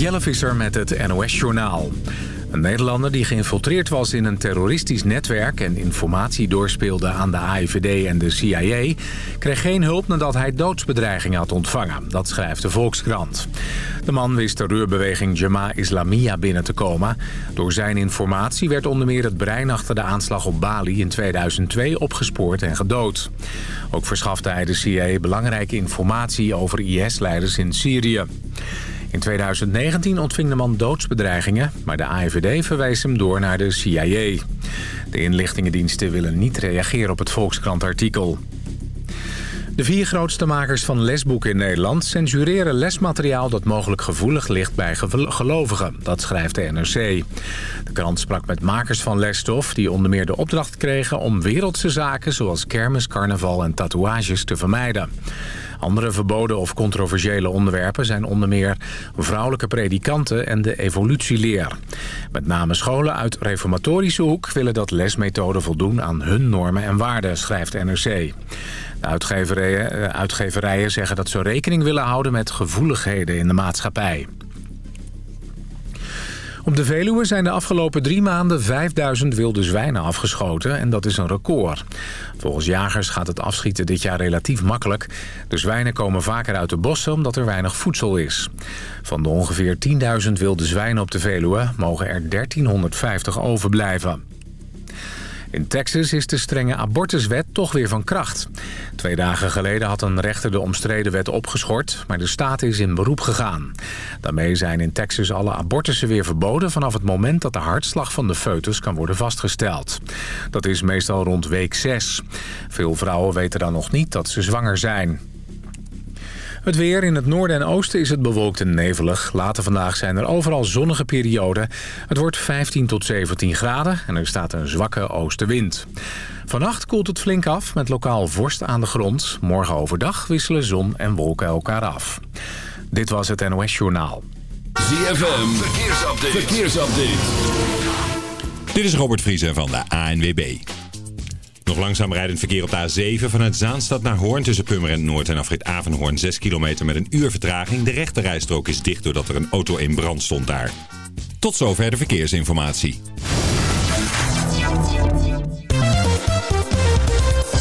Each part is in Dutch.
Jelle Visser met het NOS-journaal. Een Nederlander die geïnfiltreerd was in een terroristisch netwerk... en informatie doorspeelde aan de AIVD en de CIA... kreeg geen hulp nadat hij doodsbedreigingen had ontvangen. Dat schrijft de Volkskrant. De man wist terreurbeweging Jama Islamia binnen te komen. Door zijn informatie werd onder meer het brein achter de aanslag op Bali in 2002 opgespoord en gedood. Ook verschafte hij de CIA belangrijke informatie over IS-leiders in Syrië. In 2019 ontving de man doodsbedreigingen, maar de AIVD verwees hem door naar de CIA. De inlichtingendiensten willen niet reageren op het Volkskrant-artikel. De vier grootste makers van lesboeken in Nederland censureren lesmateriaal dat mogelijk gevoelig ligt bij gelovigen. Dat schrijft de NRC. De krant sprak met makers van lesstof die onder meer de opdracht kregen om wereldse zaken zoals kermis, carnaval en tatoeages te vermijden. Andere verboden of controversiële onderwerpen zijn onder meer vrouwelijke predikanten en de evolutieleer. Met name scholen uit reformatorische hoek willen dat lesmethoden voldoen aan hun normen en waarden, schrijft NRC. De uitgeverijen, eh, uitgeverijen zeggen dat ze rekening willen houden met gevoeligheden in de maatschappij. Op de Veluwe zijn de afgelopen drie maanden 5000 wilde zwijnen afgeschoten en dat is een record. Volgens jagers gaat het afschieten dit jaar relatief makkelijk. De zwijnen komen vaker uit de bossen omdat er weinig voedsel is. Van de ongeveer 10.000 wilde zwijnen op de Veluwe mogen er 1350 overblijven. In Texas is de strenge abortuswet toch weer van kracht. Twee dagen geleden had een rechter de omstreden wet opgeschort... maar de staat is in beroep gegaan. Daarmee zijn in Texas alle abortussen weer verboden... vanaf het moment dat de hartslag van de foetus kan worden vastgesteld. Dat is meestal rond week 6. Veel vrouwen weten dan nog niet dat ze zwanger zijn. Het weer in het noorden en oosten is het bewolkt en nevelig. Later vandaag zijn er overal zonnige perioden. Het wordt 15 tot 17 graden en er staat een zwakke oostenwind. Vannacht koelt het flink af met lokaal vorst aan de grond. Morgen overdag wisselen zon en wolken elkaar af. Dit was het NOS Journaal. ZFM, verkeersupdate. verkeersupdate. Dit is Robert Vriezen van de ANWB. Nog langzaam rijdend verkeer op de A7 vanuit Zaanstad naar Hoorn tussen Purmerend Noord en afrit Avenhoorn 6 kilometer met een uur vertraging. De rechte rijstrook is dicht doordat er een auto in brand stond daar. Tot zover de verkeersinformatie.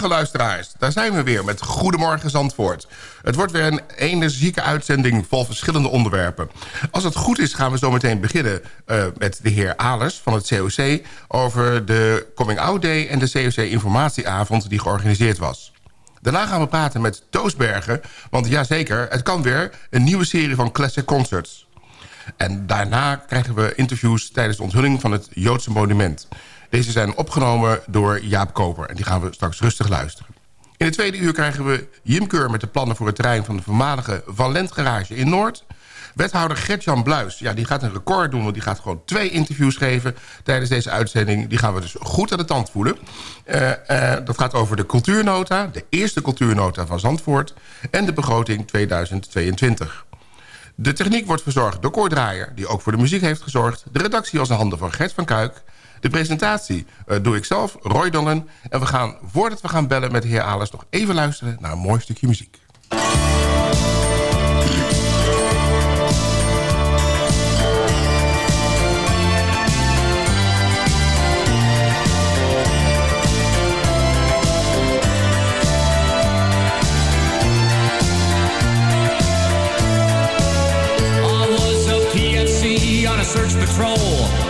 Goedemorgen luisteraars, daar zijn we weer met Goedemorgen Zandvoort. Het wordt weer een energieke uitzending vol verschillende onderwerpen. Als het goed is gaan we zo meteen beginnen uh, met de heer Alers van het COC... over de Coming Out Day en de COC Informatieavond die georganiseerd was. Daarna gaan we praten met Toosbergen, want jazeker, het kan weer... een nieuwe serie van Classic Concerts. En daarna krijgen we interviews tijdens de onthulling van het Joodse monument... Deze zijn opgenomen door Jaap Koper en die gaan we straks rustig luisteren. In het tweede uur krijgen we Jim Keur met de plannen voor het terrein van de voormalige Van Lent Garage in Noord. Wethouder Gertjan Bluis, ja, die gaat een record doen... want die gaat gewoon twee interviews geven tijdens deze uitzending. Die gaan we dus goed aan de tand voelen. Uh, uh, dat gaat over de cultuurnota, de eerste cultuurnota van Zandvoort... en de begroting 2022. De techniek wordt verzorgd door Cor Draaier, die ook voor de muziek heeft gezorgd. De redactie was in handen van Gert van Kuik. De presentatie uh, doe ik zelf, Roy Dongen. En we gaan, voordat we gaan bellen met de heer Alers... nog even luisteren naar een mooi stukje muziek. search patrol,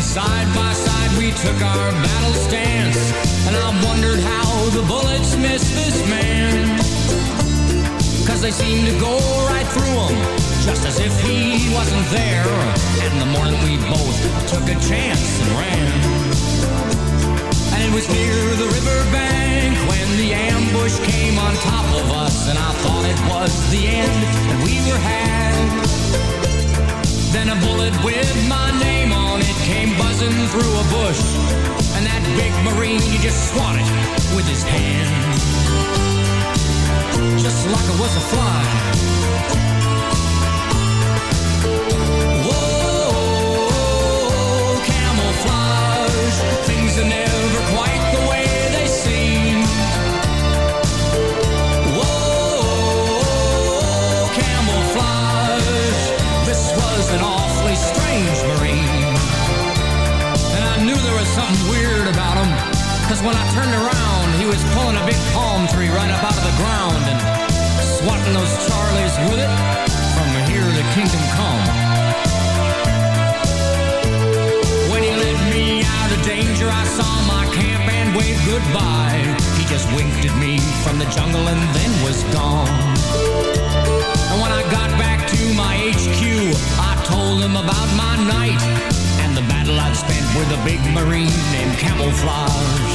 Side by side we took our battle stance. And I wondered how the bullets missed this man. Cause they seemed to go right through him Just as if he wasn't there. And the morning we both took a chance and ran. And it was near the riverbank When the ambush came on top of us. And I thought it was the end And we were had then a bullet with my name on it came buzzing through a bush. And that big Marine, he just swatted with his hand. Just like it was a fly. When I turned around, he was pulling a big palm tree right up out of the ground and swatting those Charlies with it from here to kingdom come. When he led me out of danger, I saw my camp and waved goodbye. He just winked at me from the jungle and then was gone. And when I got back to my HQ, I told him about my night and the battle I'd spent with a big Marine named Camouflage.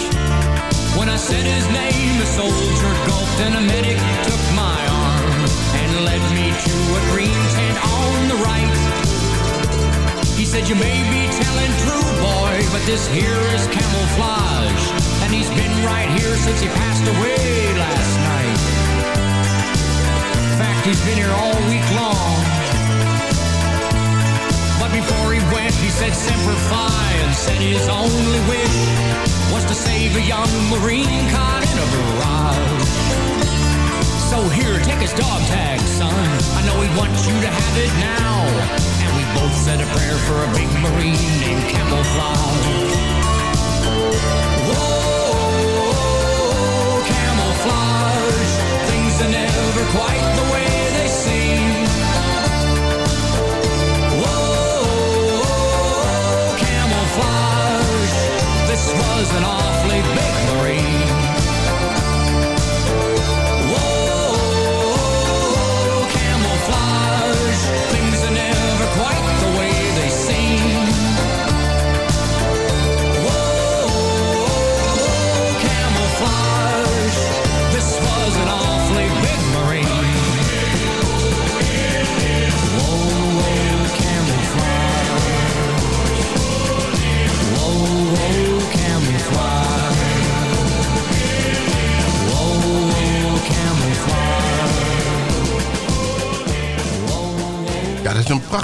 When I said his name, the soldier gulped and a medic took my arm and led me to a green tent on the right. He said, you may be telling true, boy, but this here is Camouflage. And he's been right here since he passed away last night. In fact, he's been here all week long before he went, he said Semper Fi and said his only wish was to save a young Marine caught in a barrage. So here, take his dog tag, son. I know he wants you to have it now. And we both said a prayer for a big Marine named Camouflage. Whoa, Camouflage. Things are never quite the way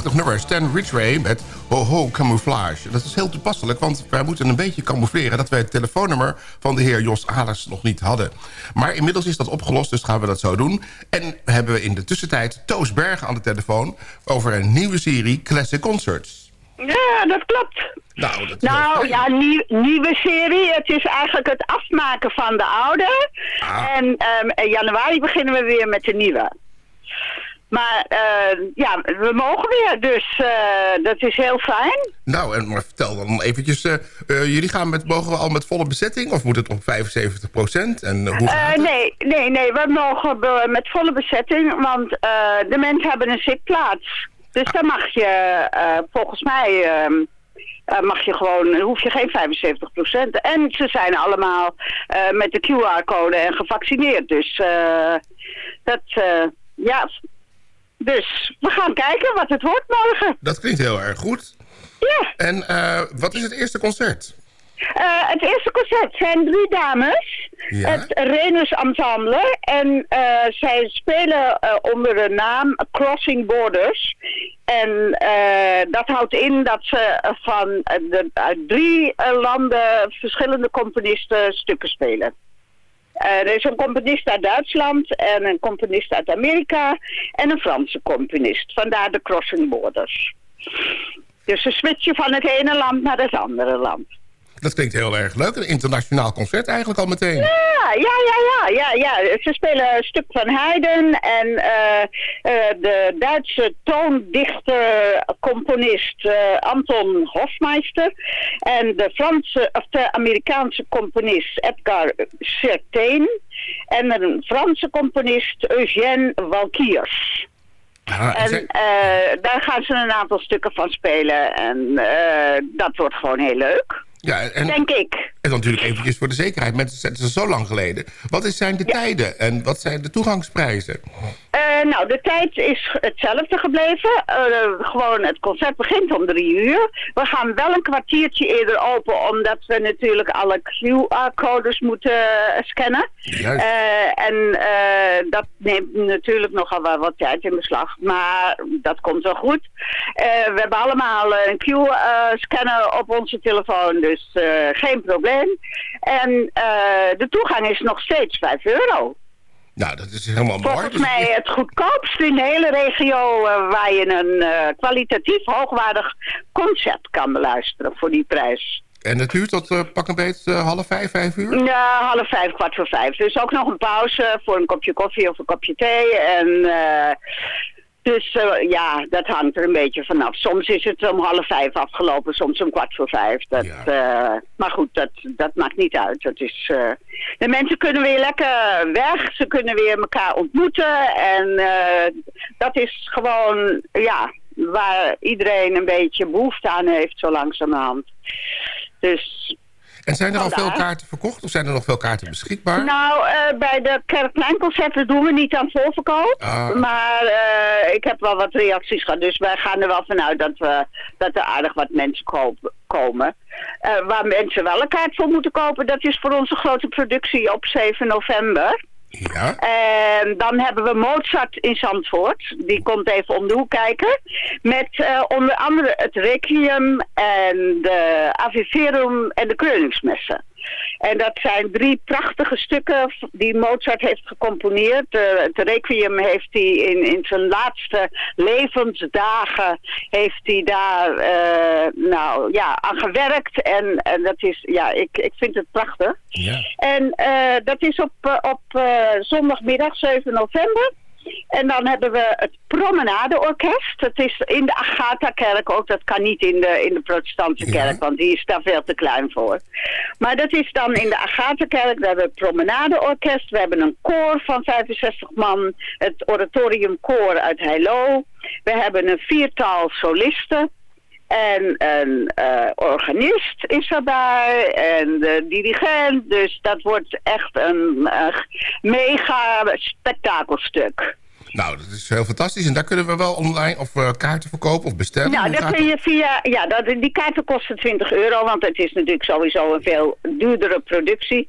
prachtig nummer. Stan Ridgway met Ho Ho Camouflage. Dat is heel toepasselijk, want wij moeten een beetje camoufleren... dat wij het telefoonnummer van de heer Jos Alers nog niet hadden. Maar inmiddels is dat opgelost, dus gaan we dat zo doen. En hebben we in de tussentijd Toos Bergen aan de telefoon... over een nieuwe serie Classic Concerts. Ja, dat klopt. Nou, dat Nou ja, nieuw, nieuwe serie. Het is eigenlijk het afmaken van de oude. Ah. En ehm, in januari beginnen we weer met de nieuwe. Maar eh, ja, we mogen weer, dus eh, dat is heel fijn. Nou, en maar vertel dan eventjes... eh, jullie gaan met, mogen we al met volle bezetting? Of moet het op 75 procent? En hoe gaat nee, nee, nee, we mogen met volle bezetting, want eh, de mensen hebben een zitplaats. Dus dan mag je, volgens mij, eh, mag je gewoon, hoef je geen 75 procent. En ze zijn allemaal met de QR-code en gevaccineerd. Dus eh, dat, eh, ja. Dus we gaan kijken wat het wordt morgen. Dat klinkt heel erg goed. Ja. En eh, wat is het eerste concert? Eh, het eerste concert zijn drie dames. Ja. Het Renus Ensemble. En eh, zij spelen onder de naam Crossing Borders. En eh, dat houdt in dat ze van de, uit drie landen verschillende componisten stukken spelen. Eh, er is een componist uit Duitsland en een componist uit Amerika en een Franse componist. Vandaar de Crossing Borders. Dus ze switchen van het ene land naar het andere land. Dat klinkt heel erg leuk. Een internationaal concert eigenlijk al meteen. Ja, ja, ja, ja, ja, ja. Ze spelen een stuk van Haydn en eh, eh, de Duitse toondichter, componist eh, Anton Hofmeister en de Franse of de Amerikaanse componist Edgar Sertain en een Franse componist Eugène Walkiers. Ah, en daar gaan ze een aantal stukken van spelen en dat wordt gewoon heel leuk, ja, en, denk ik. En dan natuurlijk eventjes voor de zekerheid. Mensen zetten ze zo lang geleden. Wat zijn de tijden en wat zijn de toegangsprijzen? Eh, nou, de tijd is hetzelfde gebleven. Eh, gewoon, het concert begint om drie uur. We gaan wel een kwartiertje eerder open, omdat we natuurlijk alle QR-codes moeten scannen. Juist. Eh, en dat neemt natuurlijk nogal wel wat tijd in beslag, maar dat komt wel goed. We hebben allemaal een Q-scanner op onze telefoon, dus geen probleem. En eh, de toegang is nog steeds 5 euro. Nou, dat is helemaal mooi. Volgens Dus- mij het goedkoopst in de hele regio eh, waar je een eh, kwalitatief hoogwaardig concert kan beluisteren voor die prijs. En het duurt tot pak een beetje half vijf, vijf uur? Ja, half vijf, kwart voor vijf. Dus ook nog een pauze voor een kopje koffie of een kopje thee. En dus eh, ja, dat hangt er een beetje vanaf. Soms is het om half vijf afgelopen, soms om kwart voor vijf. Dat, Ja. eh, maar goed, dat, dat maakt niet uit. Dat is, eh, de mensen kunnen weer lekker weg. Ze kunnen weer elkaar ontmoeten. En dat is gewoon, ja, waar iedereen een beetje behoefte aan heeft zo langzamerhand. Dus En zijn er al veel kaarten verkocht of zijn er nog veel kaarten beschikbaar? Nou, eh, bij de Kerkpleinconcerten doen we niet aan voorverkoop. Ah. Maar eh, ik heb wel wat reacties gehad. Dus wij gaan er wel vanuit dat, we, dat er aardig wat mensen koop- komen. Eh, waar mensen wel een kaart voor moeten kopen, dat is voor onze grote productie op 7 november. Ja. En dan hebben we Mozart in Zandvoort. Die komt even om de hoek kijken. Met eh, onder andere het Requiem en de Aviverum en de Kreuningsmessen. En dat zijn drie prachtige stukken die Mozart heeft gecomponeerd. Eh, het Requiem heeft hij in, in zijn laatste levensdagen heeft hij daar eh, nou, ja, aan gewerkt. En, en dat is, ja, ik, ik vind het prachtig. ja. En eh, dat is op, op zondagmiddag 7 november. En dan hebben we het Promenadeorkest. Dat is in de Agatha-kerk ook. Dat kan niet in de, in de protestantse Ja. kerk, want die is daar veel te klein voor. Maar dat is dan in de Agatha-kerk. We hebben het Promenadeorkest. We hebben een koor van 65 man. Het oratoriumkoor uit Heilo. We hebben een viertal solisten. En een eh, organist is erbij en de dirigent. Dus dat wordt echt een eh, mega spektakelstuk. Nou, dat is heel fantastisch. En daar kunnen we wel online of eh, kaarten verkopen of bestellen. Nou, dat kun je via. Ja, dat, die kaarten kosten 20 euro, want het is natuurlijk sowieso een veel duurdere productie.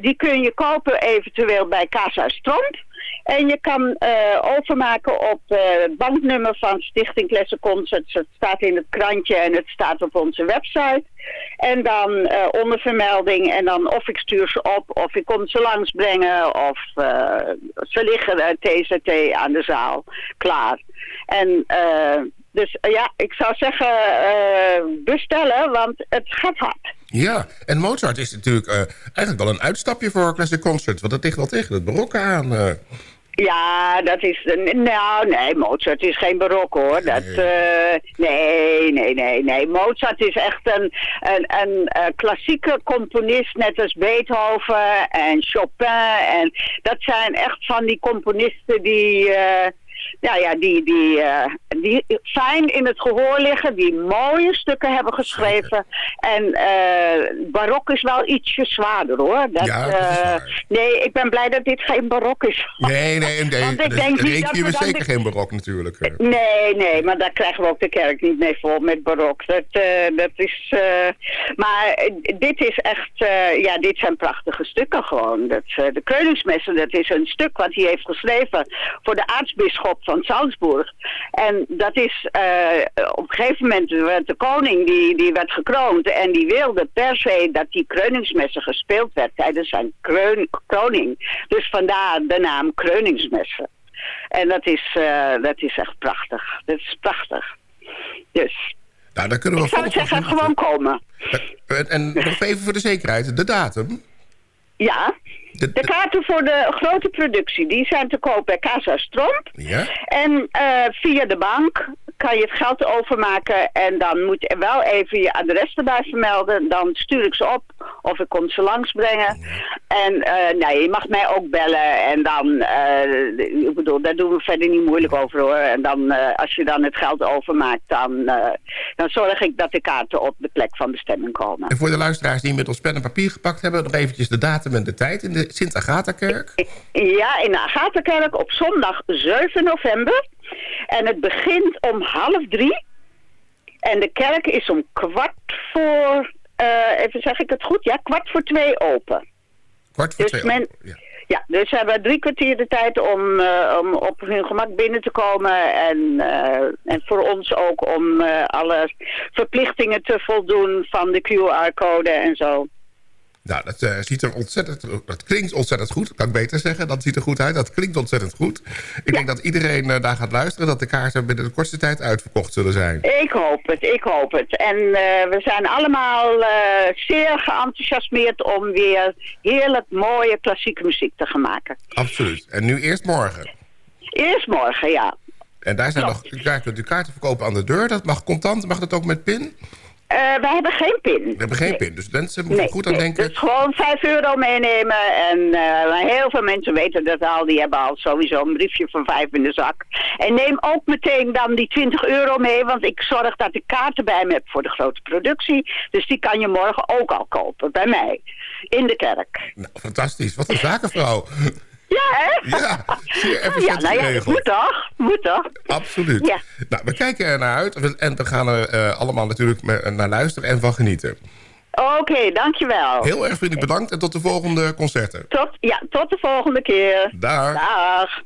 Die kun je kopen eventueel bij Casa Stromp. En je kan uh, overmaken op het banknummer van Stichting Classic Concerts. Het staat in het krantje en het staat op onze website. En dan onder vermelding en dan of ik stuur ze op of ik kom ze langsbrengen of ze liggen TZT aan de zaal klaar. En dus ja, ik zou zeggen bestellen, want het gaat hard. Ja, en Mozart is natuurlijk uh, eigenlijk wel een uitstapje voor Classic Concert. Want dat ligt wel tegen het barokke aan. Uh. Ja, dat is... Nou, nee, Mozart is geen barok hoor. Dat, nee. Uh, nee, nee, nee, nee. Mozart is echt een, een, een, een klassieke componist, net als Beethoven en Chopin. En dat zijn echt van die componisten die... Uh, ja, ja, die, die, uh, die fijn in het gehoor liggen, die mooie stukken hebben geschreven. En uh, barok is wel ietsje zwaarder hoor. Dat, ja, dat uh, nee, ik ben blij dat dit geen barok is. Nee, nee, nee. Want ik denk niet dat we zeker geen barok natuurlijk. Nee, nee, maar daar krijgen we ook de kerk niet mee vol met barok. Dat, dat is, maar dit is echt, ja, dit zijn prachtige stukken gewoon. Dat, de Kreuningsmessen, dat is een stuk wat hij heeft geschreven voor de aartsbisschop van Salzburg. En dat is uh, op een gegeven moment werd de koning die, die werd gekroond en die wilde per se dat die kreuningsmessen gespeeld werd tijdens zijn kreun, kroning. Dus vandaar de naam kreuningsmessen. En dat is, uh, dat is echt prachtig. Dat is prachtig. Dus... Nou, dan kunnen we ik zou zeggen, gewoon komen. En, en nog even voor de zekerheid, de datum. Ja, de, kaarten voor de grote productie, die zijn te koop bij Casa Stromp. Ja? En uh, via de bank kan je het geld overmaken en dan moet je wel even je adres erbij vermelden. Dan stuur ik ze op of ik kom ze langsbrengen. En uh, nee, je mag mij ook bellen en dan, uh, ik bedoel, daar doen we verder niet moeilijk over hoor. En dan, uh, als je dan het geld overmaakt, dan, dan zorg ik dat de kaarten op de plek van bestemming komen. En voor de luisteraars die inmiddels pen en papier gepakt hebben, nog eventjes de datum en de tijd in de Sint-Agatha-kerk. Ja, in de Agatha-kerk op zondag 7 november. En het begint om half drie. En de kerk is om kwart voor, even zeg ik het goed, ja, kwart voor twee open. Kwart voor dus twee men, open, ja. Ja, dus ze hebben drie kwartier de tijd om, uh, om op hun gemak binnen te komen. En, uh, en voor ons ook om alle verplichtingen te voldoen van de QR-code en zo. Nou, dat uh, ziet er ontzettend... Dat klinkt ontzettend goed. kan ik beter zeggen. Dat ziet er goed uit. Dat klinkt ontzettend goed. Ik denk dat iedereen uh, daar gaat luisteren... dat de kaarten binnen de kortste tijd uitverkocht zullen zijn. Ik hoop het. Ik hoop het. En uh, we zijn allemaal zeer geenthousiasmeerd... om weer heerlijk mooie klassieke muziek te gaan maken. Absoluut. En nu eerst morgen. Eerst morgen, ja. En daar zijn nog daar kunt u kaarten verkopen aan de deur. Dat mag contant. Mag dat ook met pin? Uh, wij hebben geen pin. We hebben geen pin, dus mensen moeten goed aan denken. Dus gewoon 5 euro meenemen. En uh, heel veel mensen weten dat al. Die hebben al sowieso een briefje van 5 in de zak. En neem ook meteen dan die 20 euro mee. Want ik zorg dat ik kaarten bij me heb voor de grote productie. Dus die kan je morgen ook al kopen bij mij. In de kerk. Nou, fantastisch. Wat een zakenvrouw. Ja, hè? Ja, zeer ja, nou ja, moet toch? Moet toch? Absoluut. Ja. Nou, we kijken er naar uit en we gaan er uh, allemaal natuurlijk naar luisteren en van genieten. Oké, okay, dankjewel. Heel erg vriendelijk bedankt en tot de volgende concerten. Tot, ja, tot de volgende keer. Dag. Dag.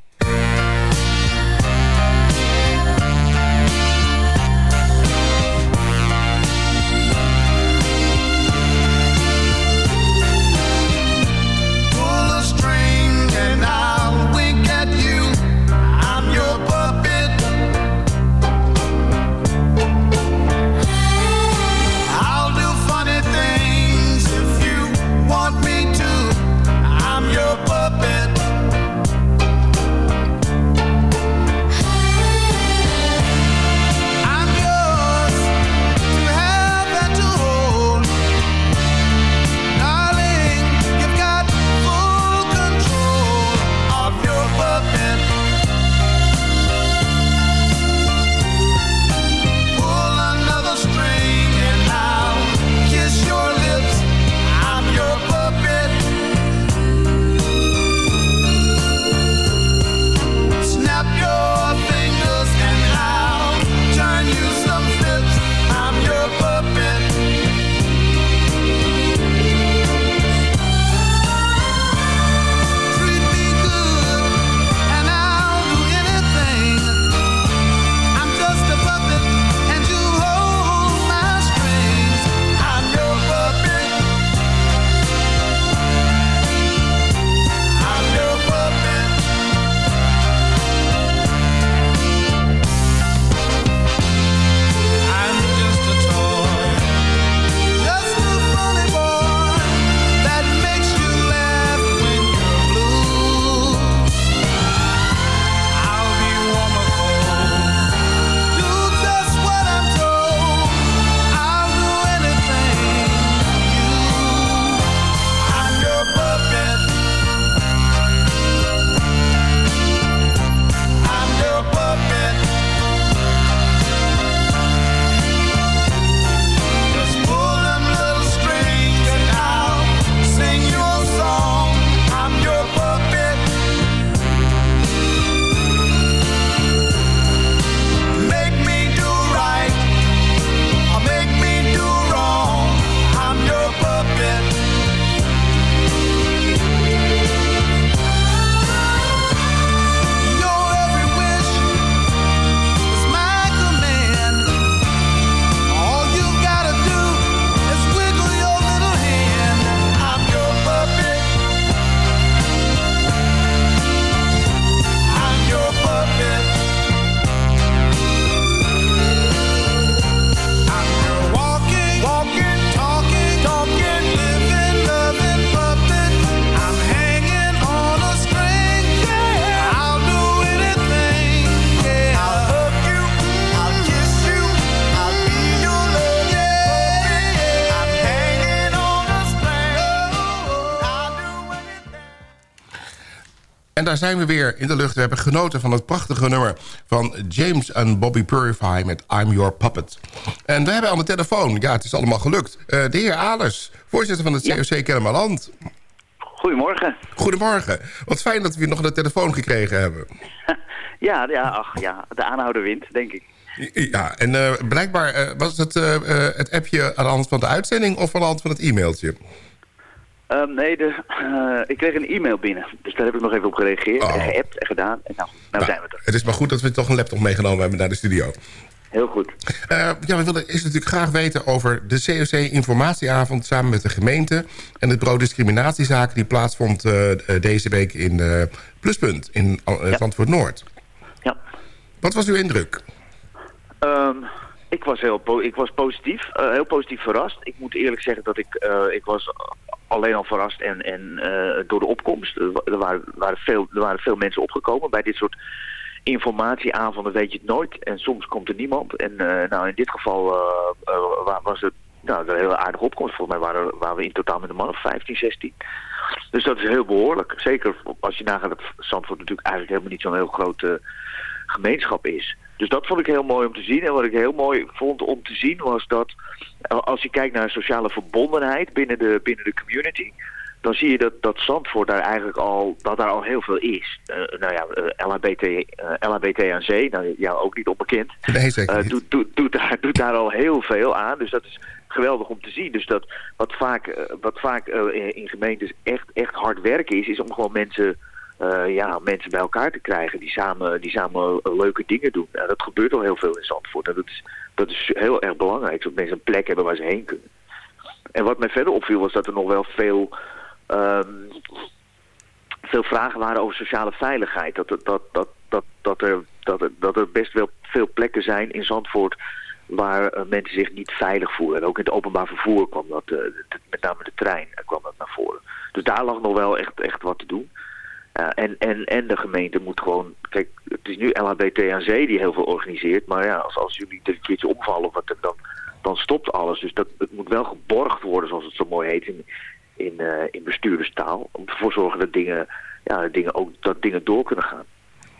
Daar zijn we weer in de lucht. We hebben genoten van het prachtige nummer van James en Bobby Purify met I'm Your Puppet. En we hebben aan de telefoon, ja, het is allemaal gelukt, uh, de heer Alers, voorzitter van het COC Kennemerland. Goedemorgen. Goedemorgen. Wat fijn dat we nog aan de telefoon gekregen hebben. ja, ja, ach, ja, de aanhouder wint, denk ik. Ja, en uh, blijkbaar uh, was het, het appje aan de hand van de uitzending of aan de hand van het e-mailtje? Um, nee, de, ik kreeg een e-mail binnen. Dus daar heb ik nog even op gereageerd oh. en geappt en gedaan. En nou, nou, nou, zijn we er. Het is maar goed dat we toch een laptop meegenomen hebben naar de studio. Heel goed. ja, we willen eerst natuurlijk graag weten over de COC-informatieavond... samen met de gemeente en de pro-discriminatiezaken... die plaatsvond deze week in Pluspunt in ja. Zandvoort Noord. Ja. Wat was uw indruk? Um, ik was heel po ik was positief, uh, heel positief verrast. Ik moet eerlijk zeggen dat ik, uh, ik was alleen al verrast en, en uh, door de opkomst. Er waren, waren, veel, er waren veel mensen opgekomen. Bij dit soort informatieavonden weet je het nooit. En soms komt er niemand. En nou, in dit geval was het nou, een hele aardige opkomst. Volgens mij waren, waren we in totaal met een man of 15, 16. Dus dat is heel behoorlijk. Zeker als je nagaat dat Zandvoort natuurlijk eigenlijk helemaal niet zo'n heel grote gemeenschap is. Dus dat vond ik heel mooi om te zien. En wat ik heel mooi vond om te zien was dat... als je kijkt naar sociale verbondenheid binnen de, binnen de community... dan zie je dat, dat Zandvoort daar eigenlijk al, dat daar al heel veel is. Uh, nou ja, uh, LHBT, uh, LHBT nou ja, ook niet onbekend. Nee, zeker niet. Doet, doet, doet, daar, doet daar al heel veel aan. Dus dat is geweldig om te zien. Dus dat wat vaak, wat vaak in gemeentes echt, echt hard werken is... is om gewoon mensen uh, ja, mensen bij elkaar te krijgen die samen, die samen leuke dingen doen. Nou, dat gebeurt al heel veel in Zandvoort. En dat is, dat is heel erg belangrijk, dat mensen een plek hebben waar ze heen kunnen. En wat mij verder opviel was dat er nog wel veel, um, veel vragen waren over sociale veiligheid. Dat, dat, dat, dat, dat, er, dat, er, dat er best wel veel plekken zijn in Zandvoort waar uh, mensen zich niet veilig voelen. En ook in het openbaar vervoer kwam dat, uh, met name de trein, kwam dat naar voren. Dus daar lag nog wel echt, echt wat te doen. En, en, en de gemeente moet gewoon... Kijk, het is nu LHBT aan Zee die heel veel organiseert. Maar ja, als, als jullie er keertje opvallen, wat, dan, dan stopt alles. Dus dat, het moet wel geborgd worden, zoals het zo mooi heet in, in, uh, in bestuurderstaal. Om ervoor te zorgen dat dingen, ja, dingen, ook, dat dingen door kunnen gaan.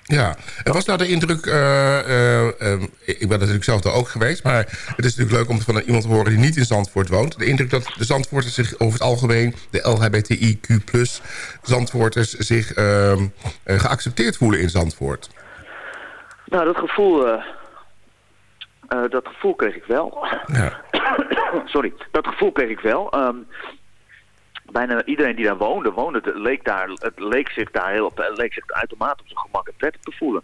Ja, en was nou de indruk... Uh, uh, ik ben natuurlijk zelf daar ook geweest... maar het is natuurlijk leuk om van iemand te horen die niet in Zandvoort woont. De indruk dat de Zandvoorters zich over het algemeen... de LHBTIQ Zandvoorters zich ehm, geaccepteerd voelen in Zandvoort. Nou, dat gevoel... dat gevoel kreeg ik wel. Ja. Sorry, dat gevoel kreeg ik wel. Um, bijna iedereen die daar woonde, woonde het, leek, daar, het leek zich daar heel leek zich automatisch op zijn gemak en te voelen.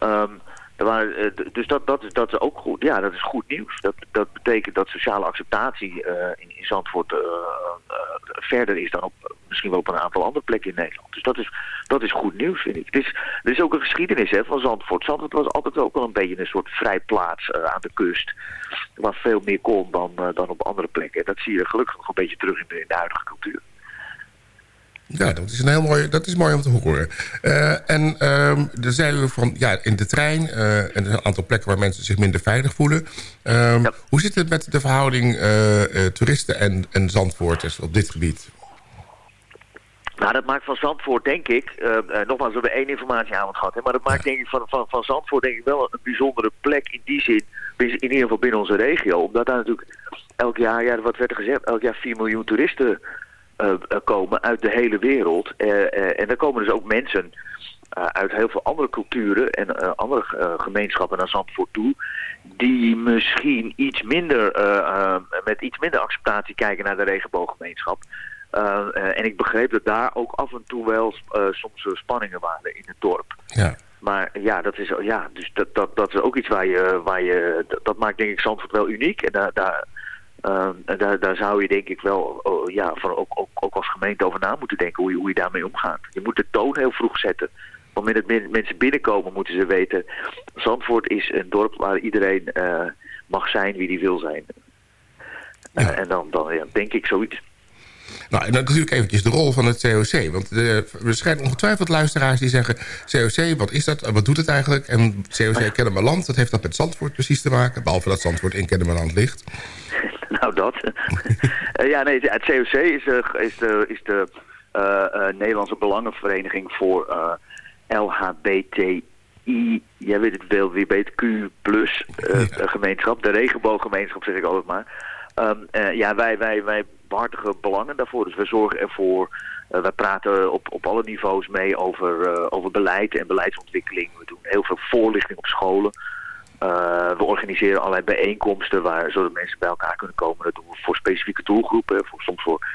Um, waren, eh, dus dat, dat, is, dat is ook goed. Ja, dat is goed nieuws. Dat, dat betekent dat sociale acceptatie uh, in, Zandvoort uh, verder is dan op, misschien wel op een aantal andere plekken in Nederland. Dus dat is, dat is goed nieuws, vind ik. Het is, er is ook een geschiedenis hè, van Zandvoort. Zandvoort was altijd ook wel een beetje een soort vrijplaats aan de kust. Waar veel meer kon dan, dan op andere plekken. En dat zie je gelukkig nog een beetje terug in de huidige cultuur. Ja, dat is, een heel mooi, dat is mooi om te horen. Uh, en uh, er zijn we van, ja, in de trein uh, en een aantal plekken waar mensen zich minder veilig voelen. Ja. Hoe zit het met de verhouding toeristen en, en Zandvoorters op dit gebied? Nou, dat maakt van Zandvoort, denk ik, nogmaals, we hebben één informatieavond gehad, hè, maar dat maakt denk ik van, van, van Zandvoort denk ik wel een bijzondere plek in die zin, in ieder geval binnen onze regio, omdat daar natuurlijk elk jaar, ja, wat werd er gezegd, elk jaar 4 miljoen toeristen komen uit de hele wereld. Uh, en er komen dus ook mensen uit heel veel andere culturen en andere gemeenschappen naar Zandvoort toe. Die misschien iets minder, met iets minder acceptatie kijken naar de regenbooggemeenschap. en ik begreep dat daar ook af en toe wel soms spanningen waren in het dorp. Ja. Maar ja, dat is, ja dus dat, dat, dat is ook iets waar je, waar je dat, dat maakt denk ik Zandvoort wel uniek. En daar, daar, uh, daar, daar zou je denk ik wel oh, ja, van ook, ook, ook als gemeente over na moeten denken hoe je, hoe je daarmee omgaat. Je moet de toon heel vroeg zetten. Op het moment dat mensen binnenkomen moeten ze weten... Zandvoort is een dorp waar iedereen uh, mag zijn wie die wil zijn. Uh, en dan, dan ja, denk ik zoiets. Nou, en dan natuurlijk eventjes de rol van het COC. Want er zijn ongetwijfeld luisteraars die zeggen... COC, wat is dat? Wat doet het eigenlijk? En COC Kennemerland, dat heeft dat met Zandvoort precies te maken. Behalve dat Zandvoort in Kennemerland ligt. nou, dat. uh, ja, nee, het COC is, is, de, is de Nederlandse Belangenvereniging voor LHBTI, jij weet het wel weer beter, Q plus gemeenschap, de regenbooggemeenschap zeg ik altijd maar. Um, ja, wij, wij, wij behartigen belangen daarvoor. Dus we zorgen ervoor, uh, wij praten op, op alle niveaus mee over, over beleid en beleidsontwikkeling. We doen heel veel voorlichting op scholen. Uh, we organiseren allerlei bijeenkomsten waar, zodat mensen bij elkaar kunnen komen. Dat doen we voor specifieke doelgroepen, soms voor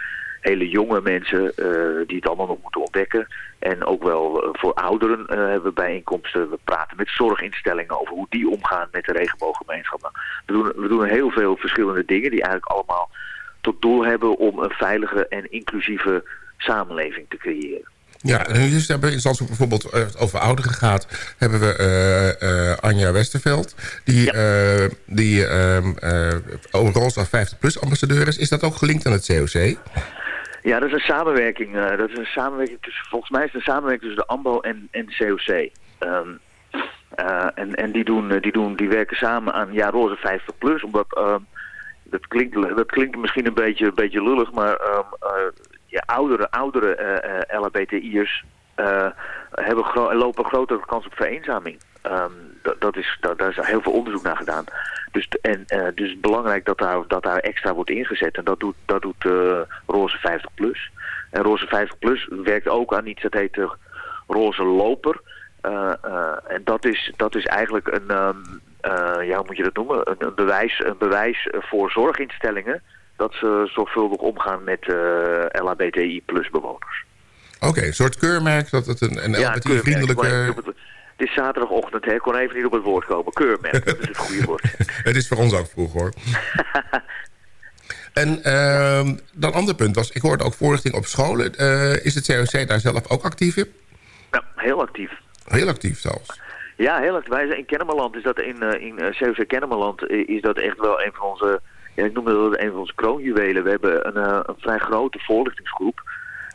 hele jonge mensen uh, die het allemaal nog moeten ontdekken. En ook wel uh, voor ouderen hebben we bijeenkomsten. We praten met zorginstellingen over hoe die omgaan met de regenbooggemeenschap. Nou, we, doen, we doen heel veel verschillende dingen die eigenlijk allemaal tot doel hebben om een veilige en inclusieve samenleving te creëren. Ja, en nu zoals het bijvoorbeeld over ouderen gaat, hebben we uh, uh, Anja Westerveld, die, ja. uh, die Rosa 50 Plus ambassadeur is. Is dat ook gelinkt aan het COC? Ja, dat is een samenwerking. dat is een samenwerking tussen, volgens mij is het een samenwerking tussen de AMBO en, en de COC. Um, en en die, doen, die, doen, die werken samen aan ja, Roze 50 Plus, omdat dat klinkt, dat klinkt misschien een beetje, een beetje lullig, maar um, uh, oudere, oudere uh, uh, LHBTI'ers hebben gro lopen grotere kans op vereenzaming. Um, dat is, daar is heel veel onderzoek naar gedaan. Dus, en, dus het is belangrijk dat daar, dat daar extra wordt ingezet. En dat doet, dat doet Roze 50 Plus. En Roze 50 Plus werkt ook aan iets dat heet Roze Loper. en dat is, dat is eigenlijk een, uh, ja, hoe moet je dat noemen? Een, bewijs, een bewijs voor zorginstellingen dat ze zorgvuldig omgaan met uh, LHBTI plus bewoners. Oké, okay, een soort keurmerk dat het een, een ja, LHBTI-vriendelijke... Het, het is zaterdagochtend, hè? ik kon even niet op het woord komen. Keurmerk, dat is het goede woord. het is voor ons ook vroeg, hoor. en uh, dan ander punt was, ik hoorde ook voorlichting op scholen. Uh, is het COC daar zelf ook actief in? Ja, heel actief. Heel actief zelfs. Ja, heel erg. Wij zijn in Kennemerland is dat in, uh, in COC Kennemerland is dat echt wel een van onze, ja, ik noem dat een van onze kroonjuwelen. We hebben een, uh, een vrij grote voorlichtingsgroep.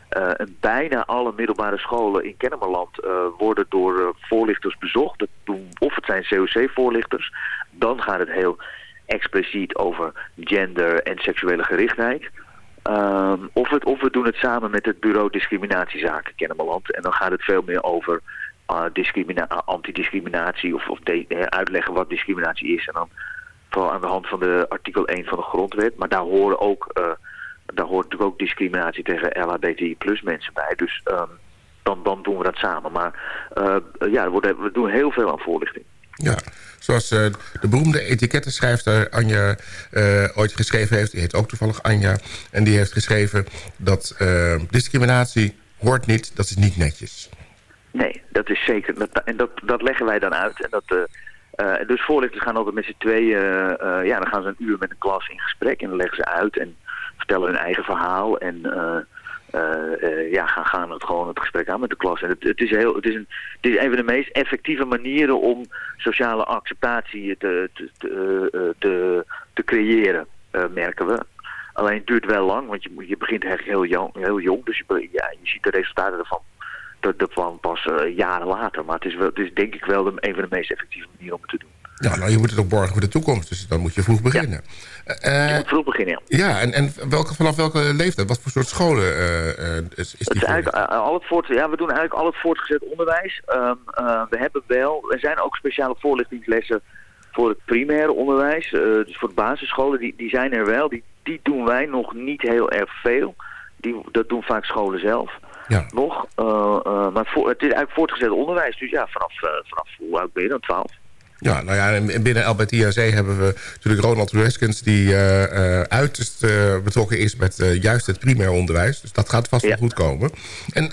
en bijna alle middelbare scholen in Kennemerland worden door voorlichters bezocht. Dat doen, of het zijn COC-voorlichters, dan gaat het heel expliciet over gender en seksuele gerichtheid. Um, of, het, of we doen het samen met het bureau discriminatiezaken Kennemerland. En dan gaat het veel meer over uh, discrimina antidiscriminatie of, of uitleggen wat discriminatie is. En dan vooral aan de hand van de artikel 1 van de grondwet. Maar daar horen ook, uh, daar hoort natuurlijk ook discriminatie tegen LHBTI plus mensen bij. Dus um, dan, dan doen we dat samen. Maar uh, ja, we, doen heel veel aan voorlichting. Ja, zoals uh, de beroemde etikettenschrijfster Anja uh, ooit geschreven heeft. Die heet ook toevallig Anja. En die heeft geschreven dat uh, discriminatie hoort niet, dat is niet netjes. Nee, dat is zeker. Dat, en dat, dat leggen wij dan uit. En dat, uh, uh, dus voorlichters gaan altijd met z'n tweeën... Uh, ja, dan gaan ze een uur met een klas in gesprek... en dan leggen ze uit en vertellen hun eigen verhaal... en ja, gaan, gaan het gewoon het gesprek aan met de klas. En het, het, is, heel, het, is, een, het is een van de meest effectieve manieren... om sociale acceptatie te, te, te, te, te creëren, merken we. Alleen het duurt wel lang, want je, je begint eigenlijk heel jong, heel jong dus je, ja, je ziet de resultaten ervan dat, dat kwam pas uh, jaren later. Maar het is, wel, het is denk ik wel de, een van de meest effectieve manieren om het te doen. Ja, nou, je moet het ook borgen voor de toekomst. Dus dan moet je vroeg beginnen. Ja, je moet vroeg beginnen, ja. Ja, en, en welke, vanaf welke leeftijd? Wat voor soort scholen uh, is, is die? Het is al het voort, ja, we doen eigenlijk al het voortgezet onderwijs. Um, we hebben wel, er zijn ook speciale voorlichtingslessen voor het primaire onderwijs. dus voor de basisscholen, die, die zijn er wel. Die, die doen wij nog niet heel erg veel. Die, dat doen vaak scholen zelf ja. nog. Uh, uh, maar voor, het is eigenlijk voortgezet onderwijs. Dus ja, vanaf, uh, vanaf hoe oud ben je dan? 12? Ja, nou ja, en binnen Albert IAC hebben we natuurlijk Ronald Reskens... die uiterst betrokken is met juist het primair onderwijs. Dus dat gaat vast wel goed komen. En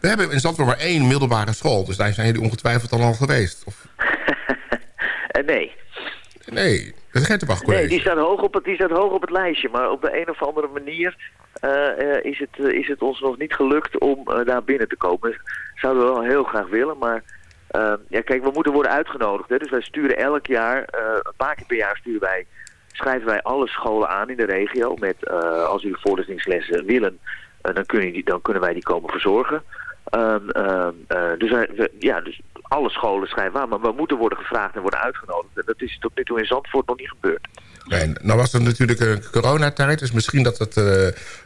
we hebben in Zandvoort maar één middelbare school. Dus daar zijn jullie ongetwijfeld al al geweest. Of... nee. Nee, dat is Gertenbach College. Nee, die staat, hoog op het, die staat hoog op het lijstje. Maar op de een of andere manier uh, is, het, uh, is het ons nog niet gelukt om uh, daar binnen te komen. Zouden we wel heel graag willen, maar ja, kijk, we moeten worden uitgenodigd. Hè? Dus wij sturen elk jaar, een paar keer per jaar sturen wij, schrijven wij alle scholen aan in de regio. Met, als u voorlichtingslessen willen, dan, kun je dan kunnen wij die komen verzorgen. Um, dus, we, ja, dus alle scholen schrijven aan, maar we moeten worden gevraagd en worden uitgenodigd. En dat is tot nu toe in Zandvoort nog niet gebeurd. Nee, nou was het natuurlijk een coronatijd, dus misschien dat het uh,